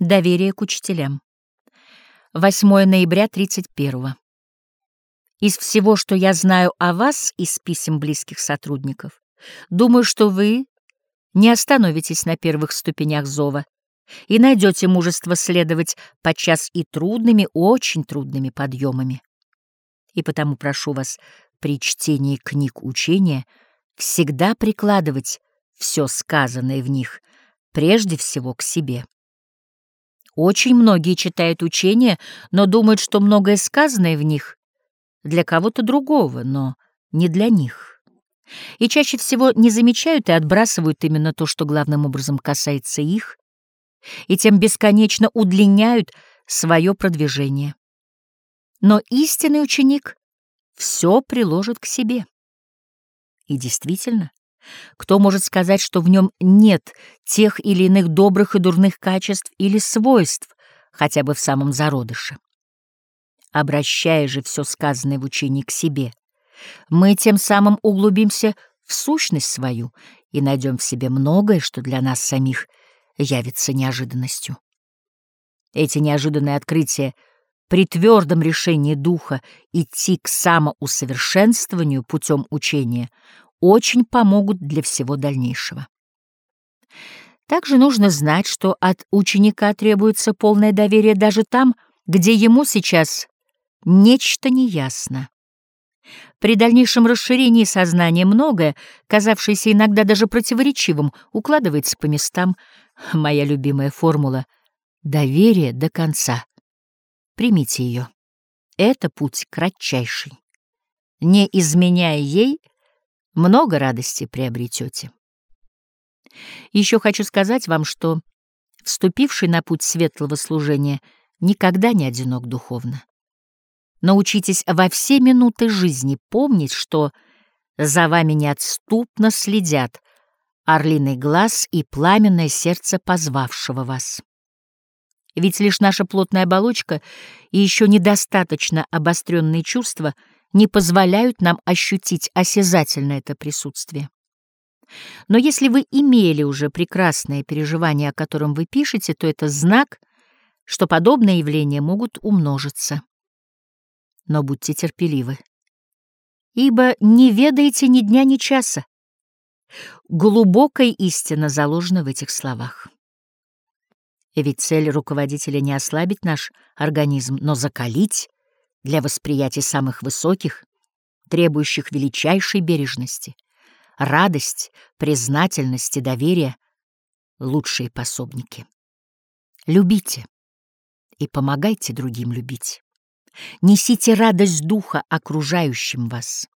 Доверие к учителям. 8 ноября 31 Из всего, что я знаю о вас из писем близких сотрудников, думаю, что вы не остановитесь на первых ступенях зова и найдете мужество следовать подчас и трудными, очень трудными подъемами. И потому прошу вас при чтении книг учения всегда прикладывать все сказанное в них прежде всего к себе. Очень многие читают учения, но думают, что многое сказанное в них для кого-то другого, но не для них. И чаще всего не замечают и отбрасывают именно то, что главным образом касается их, и тем бесконечно удлиняют свое продвижение. Но истинный ученик все приложит к себе. И действительно, кто может сказать, что в нем нет тех или иных добрых и дурных качеств или свойств, хотя бы в самом зародыше? Обращая же все сказанное в учении к себе, мы тем самым углубимся в сущность свою и найдем в себе многое, что для нас самих явится неожиданностью. Эти неожиданные открытия при твердом решении духа идти к самоусовершенствованию путем учения очень помогут для всего дальнейшего. Также нужно знать, что от ученика требуется полное доверие даже там, где ему сейчас нечто неясно. При дальнейшем расширении сознания многое, казавшееся иногда даже противоречивым, укладывается по местам. Моя любимая формула — доверие до конца. Примите ее. Это путь кратчайший. Не изменяя ей, много радости приобретете. Еще хочу сказать вам, что вступивший на путь светлого служения никогда не одинок духовно. Научитесь во все минуты жизни помнить, что за вами неотступно следят орлиный глаз и пламенное сердце позвавшего вас. Ведь лишь наша плотная оболочка и еще недостаточно обостренные чувства — не позволяют нам ощутить осязательно это присутствие. Но если вы имели уже прекрасное переживание, о котором вы пишете, то это знак, что подобные явления могут умножиться. Но будьте терпеливы, ибо не ведаете ни дня, ни часа. Глубокая истина заложена в этих словах. Ведь цель руководителя не ослабить наш организм, но закалить, для восприятия самых высоких, требующих величайшей бережности. Радость, признательность и доверие — лучшие пособники. Любите и помогайте другим любить. Несите радость духа окружающим вас.